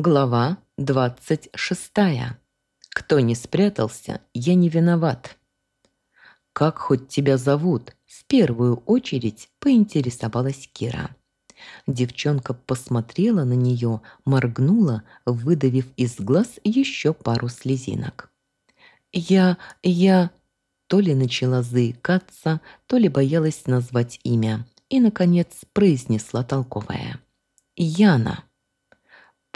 Глава 26. Кто не спрятался, я не виноват. Как хоть тебя зовут? В первую очередь поинтересовалась Кира. Девчонка посмотрела на нее, моргнула, выдавив из глаз еще пару слезинок. «Я... я...» То ли начала заикаться, то ли боялась назвать имя, и, наконец, произнесла толковая. «Яна».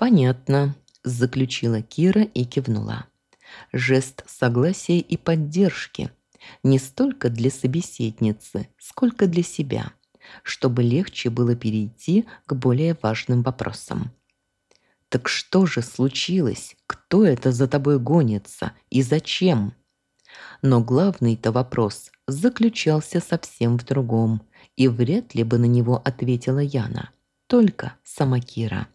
«Понятно», – заключила Кира и кивнула. Жест согласия и поддержки. Не столько для собеседницы, сколько для себя, чтобы легче было перейти к более важным вопросам. «Так что же случилось? Кто это за тобой гонится? И зачем?» Но главный-то вопрос заключался совсем в другом, и вряд ли бы на него ответила Яна, только сама Кира.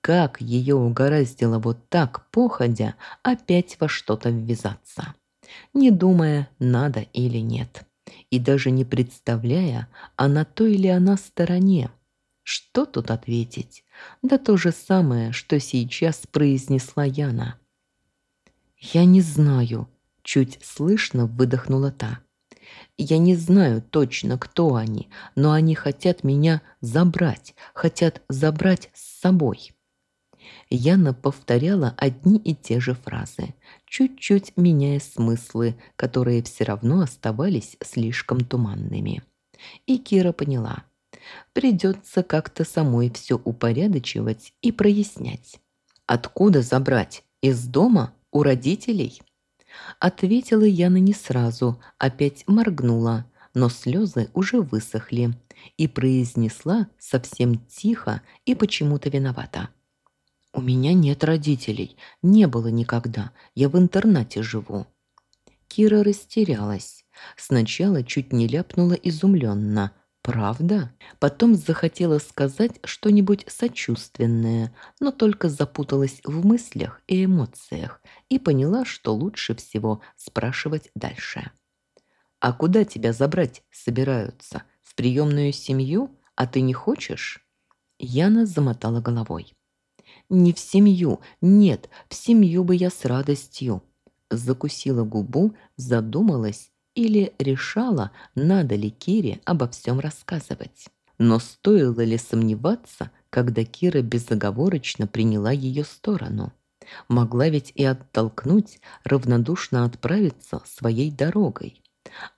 Как ее угораздило вот так, походя, опять во что-то ввязаться, не думая, надо или нет, и даже не представляя, а на той ли она стороне. Что тут ответить? Да то же самое, что сейчас произнесла Яна. «Я не знаю», — чуть слышно выдохнула та. «Я не знаю точно, кто они, но они хотят меня забрать, хотят забрать с собой». Яна повторяла одни и те же фразы, чуть-чуть меняя смыслы, которые все равно оставались слишком туманными. И Кира поняла. Придется как-то самой все упорядочивать и прояснять. Откуда забрать? Из дома? У родителей? Ответила Яна не сразу, опять моргнула, но слезы уже высохли, и произнесла совсем тихо и почему-то виновата. «У меня нет родителей. Не было никогда. Я в интернате живу». Кира растерялась. Сначала чуть не ляпнула изумленно. «Правда?» Потом захотела сказать что-нибудь сочувственное, но только запуталась в мыслях и эмоциях и поняла, что лучше всего спрашивать дальше. «А куда тебя забрать собираются? В приемную семью? А ты не хочешь?» Яна замотала головой. Не в семью, нет, в семью бы я с радостью. Закусила губу, задумалась или решала, надо ли Кире обо всем рассказывать. Но стоило ли сомневаться, когда Кира безоговорочно приняла ее сторону? Могла ведь и оттолкнуть, равнодушно отправиться своей дорогой.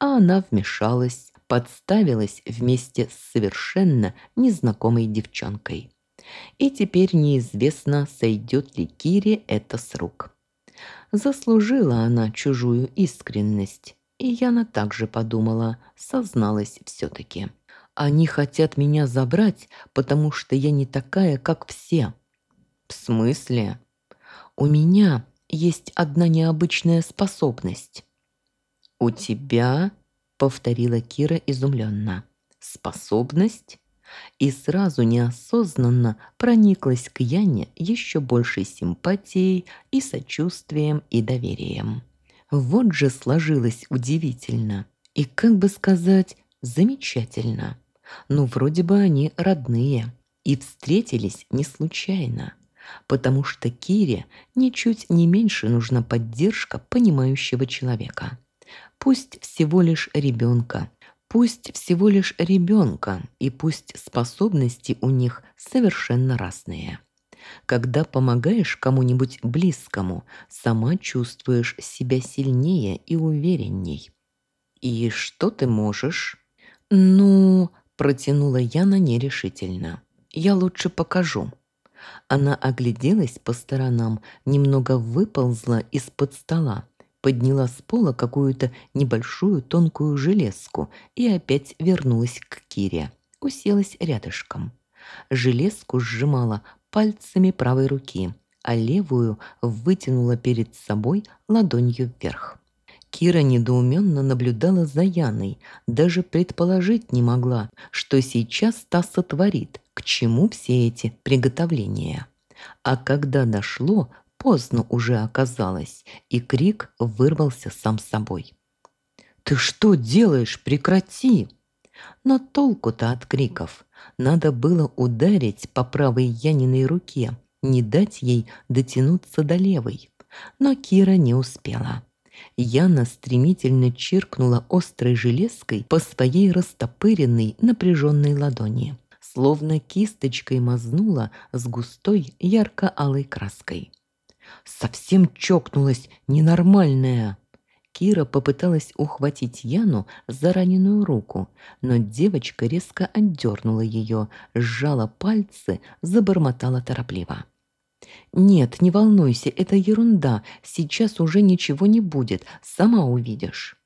А она вмешалась, подставилась вместе с совершенно незнакомой девчонкой и теперь неизвестно, сойдет ли Кире это с рук. Заслужила она чужую искренность, и Яна также подумала, созналась все-таки. Они хотят меня забрать, потому что я не такая, как все. В смысле? У меня есть одна необычная способность. У тебя, повторила Кира изумленно. Способность? И сразу неосознанно прониклась к Яне еще большей симпатией и сочувствием и доверием. Вот же сложилось удивительно и, как бы сказать, замечательно. Ну, вроде бы они родные и встретились не случайно, потому что Кире ничуть не меньше нужна поддержка понимающего человека. Пусть всего лишь ребенка, Пусть всего лишь ребенка, и пусть способности у них совершенно разные. Когда помогаешь кому-нибудь близкому, сама чувствуешь себя сильнее и уверенней. «И что ты можешь?» «Ну...» – протянула Яна нерешительно. «Я лучше покажу». Она огляделась по сторонам, немного выползла из-под стола, подняла с пола какую-то небольшую тонкую железку и опять вернулась к Кире. Уселась рядышком. Железку сжимала пальцами правой руки, а левую вытянула перед собой ладонью вверх. Кира недоуменно наблюдала за Яной, даже предположить не могла, что сейчас та сотворит, к чему все эти приготовления. А когда дошло, Поздно уже оказалось, и крик вырвался сам собой. «Ты что делаешь? Прекрати!» Но толку-то от криков. Надо было ударить по правой Яниной руке, не дать ей дотянуться до левой. Но Кира не успела. Яна стремительно чиркнула острой железкой по своей растопыренной напряженной ладони, словно кисточкой мазнула с густой ярко-алой краской. Совсем чокнулась, ненормальная. Кира попыталась ухватить Яну за раненую руку, но девочка резко отдернула ее, сжала пальцы, забормотала торопливо. «Нет, не волнуйся, это ерунда, сейчас уже ничего не будет, сама увидишь».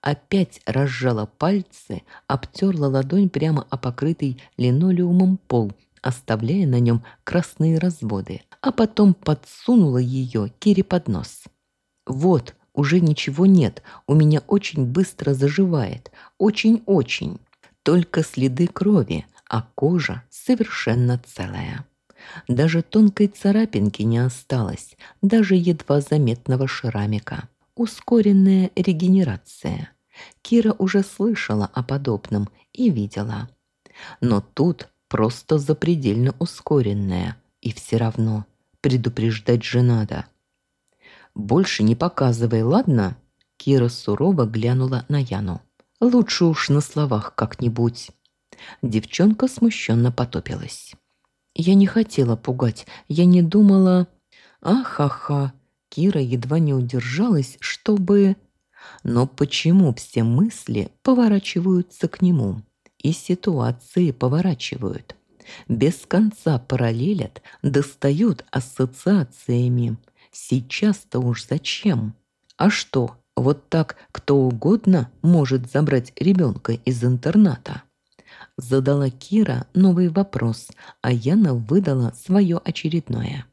Опять разжала пальцы, обтерла ладонь прямо о покрытый линолеумом пол, оставляя на нем красные разводы, а потом подсунула ее Кире под нос. «Вот, уже ничего нет, у меня очень быстро заживает, очень-очень. Только следы крови, а кожа совершенно целая». Даже тонкой царапинки не осталось, даже едва заметного шрамика. Ускоренная регенерация. Кира уже слышала о подобном и видела. Но тут просто запредельно ускоренная, и все равно предупреждать же надо. «Больше не показывай, ладно?» Кира сурово глянула на Яну. «Лучше уж на словах как-нибудь». Девчонка смущенно потопилась. Я не хотела пугать, я не думала... Ахаха, Кира едва не удержалась, чтобы... Но почему все мысли поворачиваются к нему? И ситуации поворачивают. Без конца параллелят, достают ассоциациями. Сейчас-то уж зачем? А что, вот так кто угодно может забрать ребенка из интерната? Задала Кира новый вопрос, а Яна выдала свое очередное.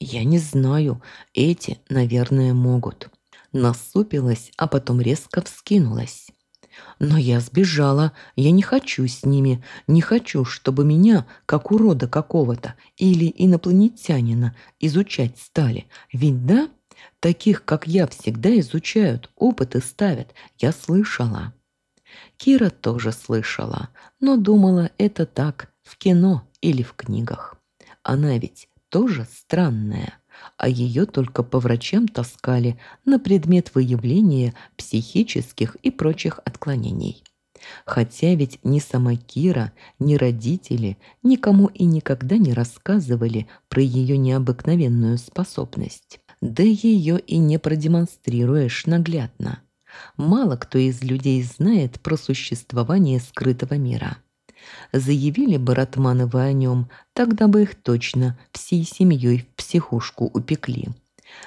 «Я не знаю, эти, наверное, могут». Насупилась, а потом резко вскинулась. «Но я сбежала, я не хочу с ними, не хочу, чтобы меня, как урода какого-то или инопланетянина, изучать стали. Ведь да, таких, как я, всегда изучают, опыты ставят, я слышала». Кира тоже слышала, но думала это так, в кино или в книгах. Она ведь тоже странная, а ее только по врачам таскали на предмет выявления психических и прочих отклонений. Хотя ведь ни сама Кира, ни родители никому и никогда не рассказывали про ее необыкновенную способность. Да ее и не продемонстрируешь наглядно. Мало кто из людей знает про существование скрытого мира. Заявили бы Ратмановы о нем, тогда бы их точно всей семьей в психушку упекли.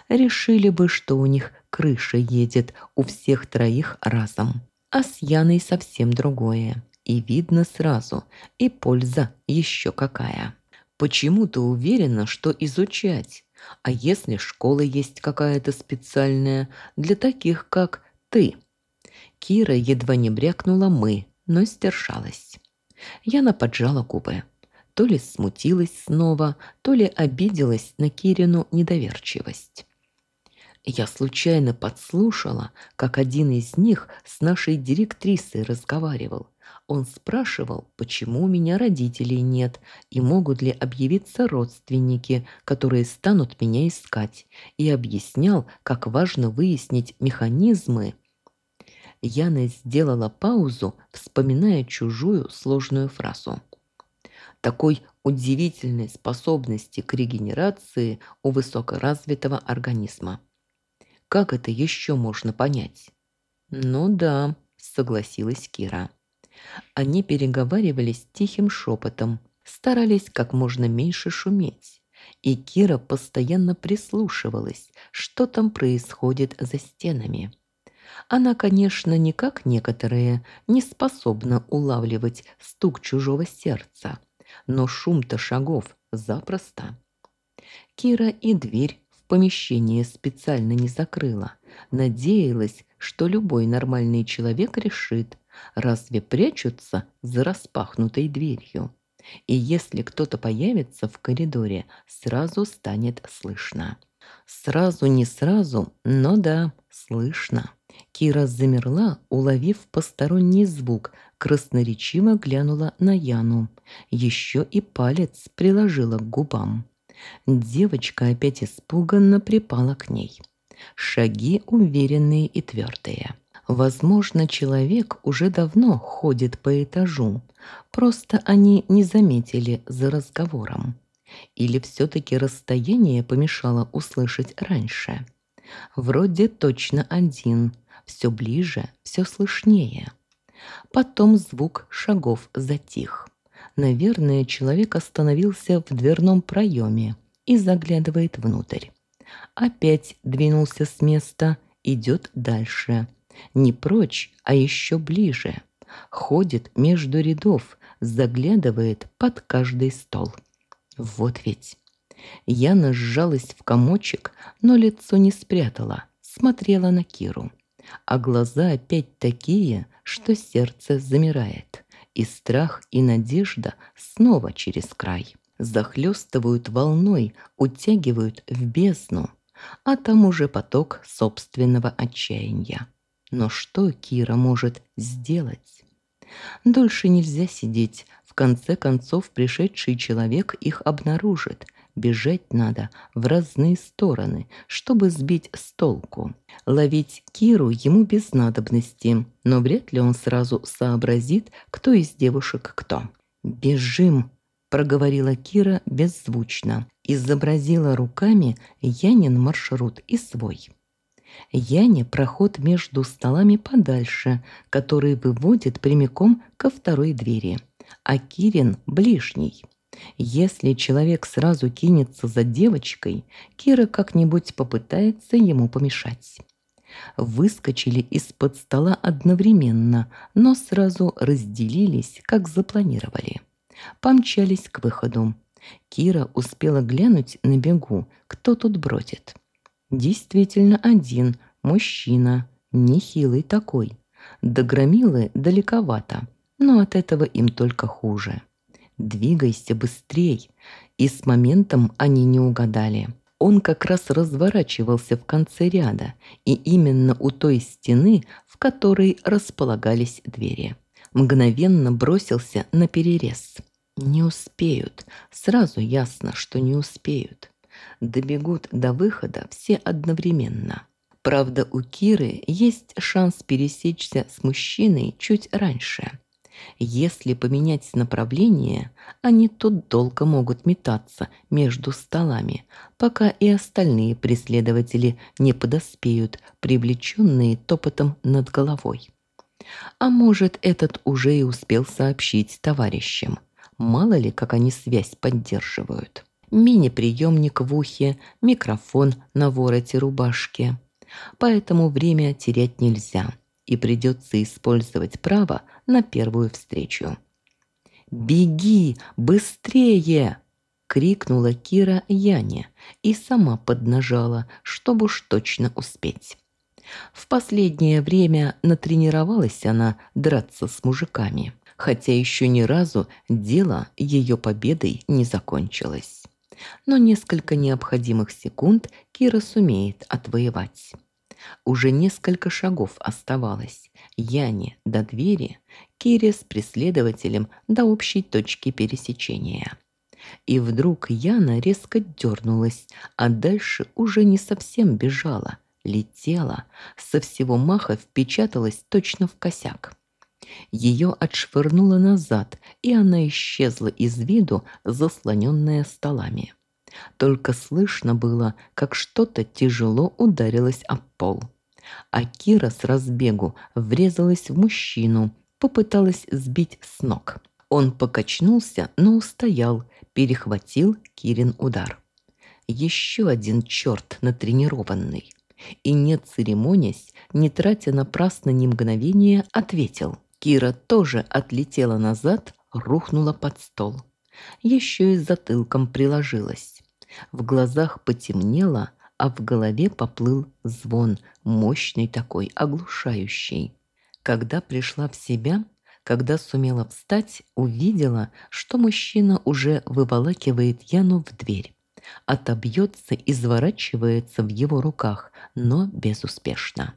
Решили бы, что у них крыша едет у всех троих разом. А с Яной совсем другое. И видно сразу, и польза еще какая. Почему ты уверена, что изучать? А если школа есть какая-то специальная для таких, как ты. Кира едва не брякнула «мы», но стершалась. Яна поджала губы. То ли смутилась снова, то ли обиделась на Кирину недоверчивость. Я случайно подслушала, как один из них с нашей директрисой разговаривал. Он спрашивал, почему у меня родителей нет и могут ли объявиться родственники, которые станут меня искать, и объяснял, как важно выяснить механизмы, Яна сделала паузу, вспоминая чужую сложную фразу. Такой удивительной способности к регенерации у высокоразвитого организма. Как это еще можно понять? Ну да, согласилась Кира. Они переговаривались тихим шепотом, старались как можно меньше шуметь. И Кира постоянно прислушивалась, что там происходит за стенами. Она, конечно, не как некоторые, не способна улавливать стук чужого сердца, но шум-то шагов запросто. Кира и дверь в помещение специально не закрыла, надеялась, что любой нормальный человек решит, разве прячутся за распахнутой дверью. И если кто-то появится в коридоре, сразу станет слышно. Сразу не сразу, но да, слышно. Кира замерла, уловив посторонний звук, красноречиво глянула на Яну. Еще и палец приложила к губам. Девочка опять испуганно припала к ней. Шаги уверенные и твердые. Возможно, человек уже давно ходит по этажу, просто они не заметили за разговором. Или все-таки расстояние помешало услышать раньше? Вроде точно один, все ближе, все слышнее. Потом звук шагов затих. Наверное, человек остановился в дверном проеме и заглядывает внутрь. Опять двинулся с места, идет дальше. Не прочь, а еще ближе. Ходит между рядов, заглядывает под каждый стол. Вот ведь. Яна сжалась в комочек, но лицо не спрятала, смотрела на Киру. А глаза опять такие, что сердце замирает. И страх, и надежда снова через край. Захлестывают волной, утягивают в бездну. А там уже поток собственного отчаяния. Но что Кира может сделать? Дольше нельзя сидеть. В конце концов, пришедший человек их обнаружит. Бежать надо в разные стороны, чтобы сбить с толку. Ловить Киру ему без надобности, но вряд ли он сразу сообразит, кто из девушек кто. «Бежим!» – проговорила Кира беззвучно. Изобразила руками Янин маршрут и свой. Яне проход между столами подальше, который выводит прямиком ко второй двери, а Кирин – ближний. Если человек сразу кинется за девочкой, Кира как-нибудь попытается ему помешать. Выскочили из-под стола одновременно, но сразу разделились, как запланировали. Помчались к выходу. Кира успела глянуть на бегу, кто тут бродит. Действительно один, мужчина, нехилый такой. До громилы далековато, но от этого им только хуже. Двигайся быстрей. И с моментом они не угадали. Он как раз разворачивался в конце ряда, и именно у той стены, в которой располагались двери. Мгновенно бросился на перерез. Не успеют. Сразу ясно, что не успеют добегут до выхода все одновременно. Правда, у Киры есть шанс пересечься с мужчиной чуть раньше. Если поменять направление, они тут долго могут метаться между столами, пока и остальные преследователи не подоспеют, привлеченные топотом над головой. А может, этот уже и успел сообщить товарищам. Мало ли, как они связь поддерживают мини-приемник в ухе, микрофон на вороте рубашки. Поэтому время терять нельзя, и придется использовать право на первую встречу. «Беги! Быстрее!» — крикнула Кира Яне и сама поднажала, чтобы уж точно успеть. В последнее время натренировалась она драться с мужиками, хотя еще ни разу дело ее победой не закончилось но несколько необходимых секунд Кира сумеет отвоевать. Уже несколько шагов оставалось. Яне до двери, Кире с преследователем до общей точки пересечения. И вдруг Яна резко дернулась, а дальше уже не совсем бежала, летела, со всего маха впечаталась точно в косяк. Ее отшвырнуло назад, и она исчезла из виду, заслоненная столами. Только слышно было, как что-то тяжело ударилось об пол. А Кира с разбегу врезалась в мужчину, попыталась сбить с ног. Он покачнулся, но устоял, перехватил Кирин удар. Еще один черт натренированный. И не церемонясь, не тратя напрасно ни мгновения, ответил – Кира тоже отлетела назад, рухнула под стол. Еще и затылком приложилась. В глазах потемнело, а в голове поплыл звон, мощный такой, оглушающий. Когда пришла в себя, когда сумела встать, увидела, что мужчина уже выволакивает Яну в дверь. Отобьется и изворачивается в его руках, но безуспешно.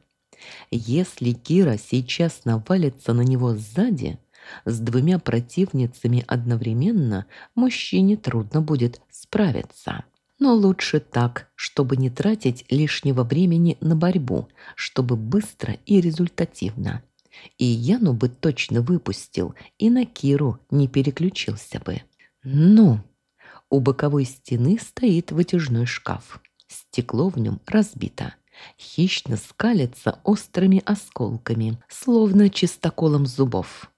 Если Кира сейчас навалится на него сзади, С двумя противницами одновременно мужчине трудно будет справиться. Но лучше так, чтобы не тратить лишнего времени на борьбу, чтобы быстро и результативно. И Яну бы точно выпустил, и на Киру не переключился бы. Ну, у боковой стены стоит вытяжной шкаф. Стекло в нем разбито. Хищно скалится острыми осколками, словно чистоколом зубов.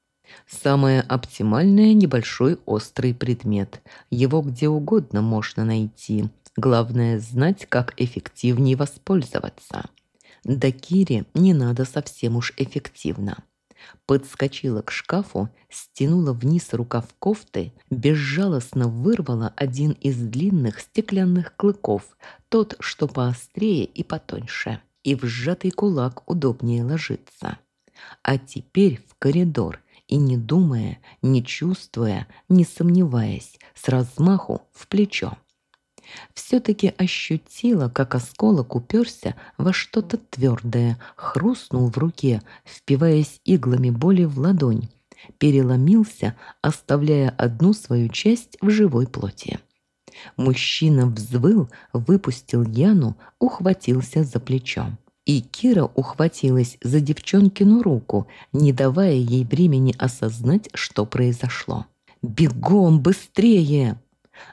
Самое оптимальное – небольшой острый предмет. Его где угодно можно найти. Главное – знать, как эффективнее воспользоваться. До Кири не надо совсем уж эффективно. Подскочила к шкафу, стянула вниз рукав кофты, безжалостно вырвала один из длинных стеклянных клыков, тот, что поострее и потоньше, и в сжатый кулак удобнее ложится. А теперь в коридор, и не думая, не чувствуя, не сомневаясь, с размаху в плечо все-таки ощутила, как осколок уперся во что-то твердое, хрустнул в руке, впиваясь иглами боли в ладонь, переломился, оставляя одну свою часть в живой плоти. Мужчина взвыл, выпустил Яну, ухватился за плечо. И Кира ухватилась за девчонкину руку, не давая ей времени осознать, что произошло. «Бегом, быстрее!»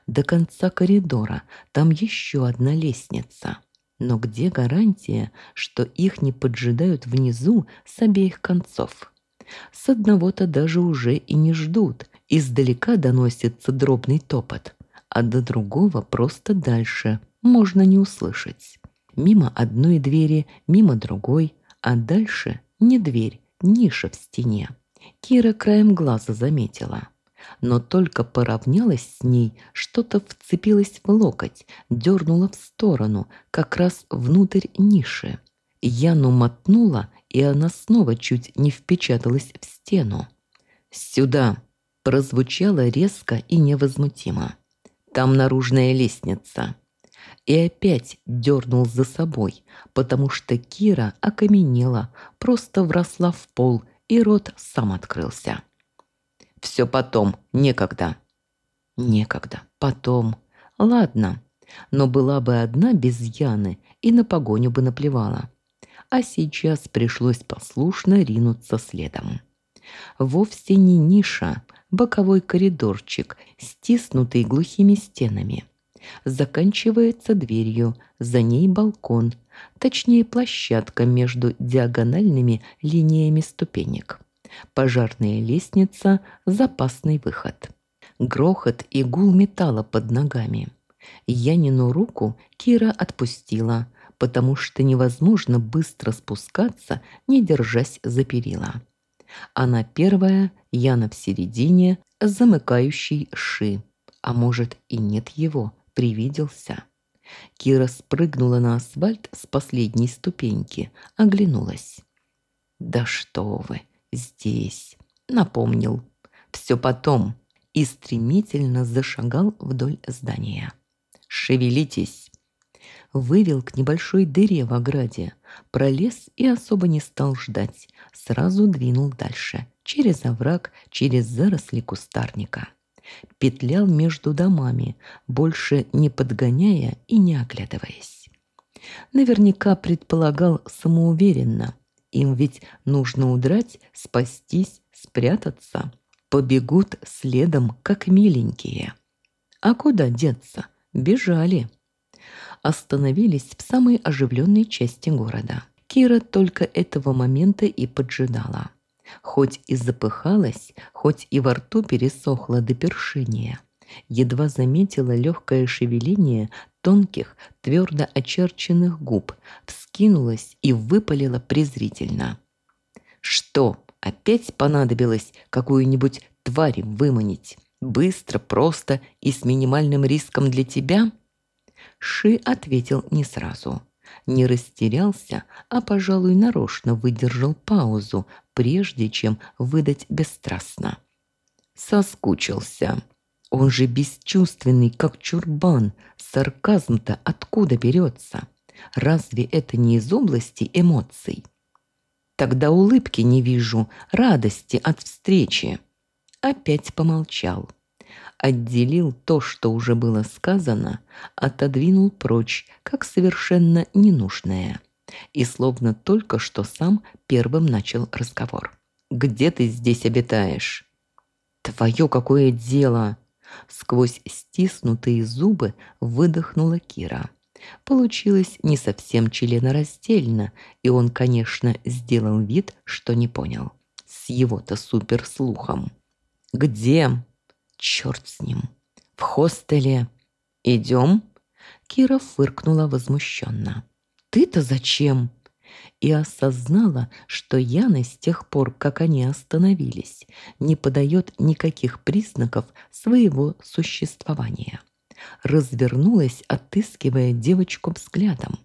До конца коридора, там еще одна лестница. Но где гарантия, что их не поджидают внизу с обеих концов? С одного-то даже уже и не ждут, издалека доносится дробный топот, а до другого просто дальше можно не услышать. Мимо одной двери, мимо другой, а дальше не дверь, ниша в стене. Кира краем глаза заметила но только поравнялась с ней, что-то вцепилось в локоть, дернуло в сторону, как раз внутрь ниши. Яну мотнула, и она снова чуть не впечаталась в стену. «Сюда!» – прозвучало резко и невозмутимо. «Там наружная лестница!» И опять дернул за собой, потому что Кира окаменела, просто вросла в пол, и рот сам открылся. Все потом, некогда. Некогда, потом. Ладно, но была бы одна без Яны и на погоню бы наплевала. А сейчас пришлось послушно ринуться следом. Вовсе не ниша, боковой коридорчик, стиснутый глухими стенами. Заканчивается дверью, за ней балкон, точнее площадка между диагональными линиями ступенек пожарная лестница, запасный выход. Грохот и гул металла под ногами. Янину руку Кира отпустила, потому что невозможно быстро спускаться, не держась за перила. Она первая, Яна в середине, замыкающий Ши. А может и нет его, привиделся. Кира спрыгнула на асфальт с последней ступеньки, оглянулась. «Да что вы! Здесь», — напомнил. «Все потом» и стремительно зашагал вдоль здания. «Шевелитесь!» Вывел к небольшой дыре в ограде, пролез и особо не стал ждать, сразу двинул дальше, через овраг, через заросли кустарника. Петлял между домами, больше не подгоняя и не оглядываясь. Наверняка предполагал самоуверенно, им ведь нужно удрать, спастись, спрятаться. Побегут следом, как миленькие. А куда деться? Бежали. Остановились в самой оживленной части города. Кира только этого момента и поджидала. Хоть и запыхалась, хоть и во рту пересохла до першиния. Едва заметила легкое шевеление тонких, твердо очерченных губ, вскинулась и выпалила презрительно. «Что, опять понадобилось какую-нибудь тварь выманить? Быстро, просто и с минимальным риском для тебя?» Ши ответил не сразу. Не растерялся, а, пожалуй, нарочно выдержал паузу, прежде чем выдать бесстрастно. Соскучился. Он же бесчувственный, как чурбан. Сарказм-то откуда берется? Разве это не из области эмоций? Тогда улыбки не вижу, радости от встречи. опять помолчал. Отделил то, что уже было сказано, отодвинул прочь, как совершенно ненужное. И словно только что сам первым начал разговор. «Где ты здесь обитаешь?» «Твое какое дело!» Сквозь стиснутые зубы выдохнула Кира. Получилось не совсем членораздельно, и он, конечно, сделал вид, что не понял. С его-то суперслухом. «Где?» «Черт с ним!» «В хостеле!» «Идем?» Кира фыркнула возмущенно. «Ты-то зачем?» И осознала, что Яна с тех пор, как они остановились, не подает никаких признаков своего существования. Развернулась, отыскивая девочку взглядом.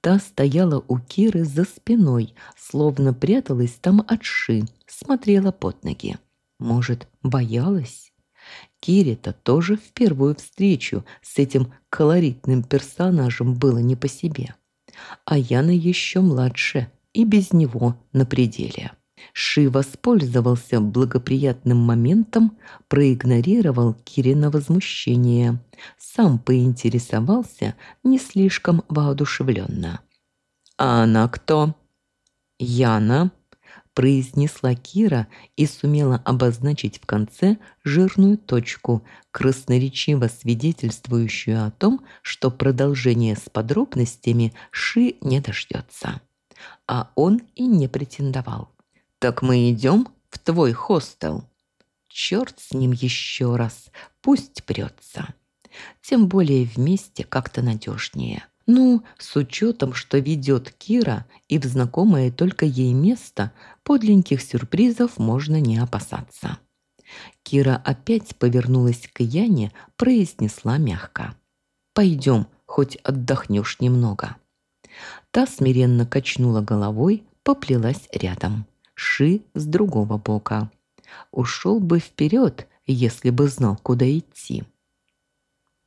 Та стояла у Киры за спиной, словно пряталась там от ши, смотрела под ноги. Может, боялась? Кире-то тоже в первую встречу с этим колоритным персонажем было не по себе а Яна еще младше и без него на пределе. Ши воспользовался благоприятным моментом, проигнорировал Кирина возмущение, сам поинтересовался не слишком воодушевленно. «А она кто?» «Яна», – произнесла Кира и сумела обозначить в конце жирную точку, красноречиво свидетельствующую о том, что продолжение с подробностями Ши не дождется. А он и не претендовал. «Так мы идем в твой хостел?» Черт с ним еще раз, пусть прется. Тем более вместе как-то надежнее. Ну, с учетом, что ведет Кира, и в знакомое только ей место, подленьких сюрпризов можно не опасаться. Кира опять повернулась к Яне, произнесла мягко. «Пойдем, хоть отдохнешь немного». Та смиренно качнула головой, поплелась рядом. Ши с другого бока. Ушел бы вперед, если бы знал, куда идти.